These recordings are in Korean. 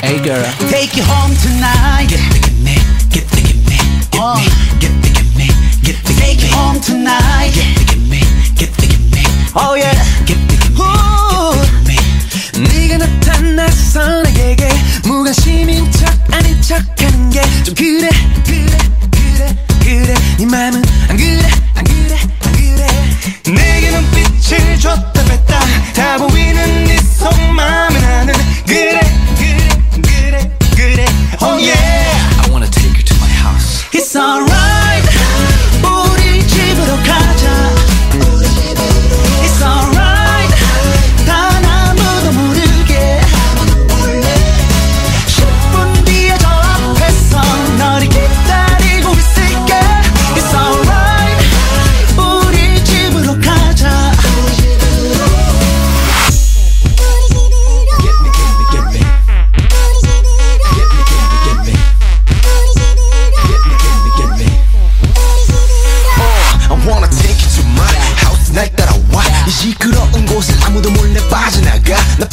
Hey girl, take you home tonight. alright.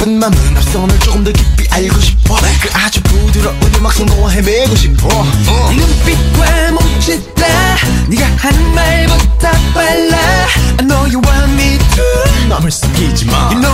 아픈 맘은 앞서 널 조금 더 깊이 알고 싶어. 그 아주 부드러운 음악성 너와 헤매고 싶어. 네 눈빛과 몸짓 다 네가 하는 말보다 빨라. I know you want me to. 남을 숨기지 마. You know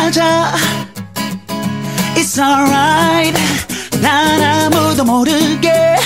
맞아 It's alright 난 아무도 모르게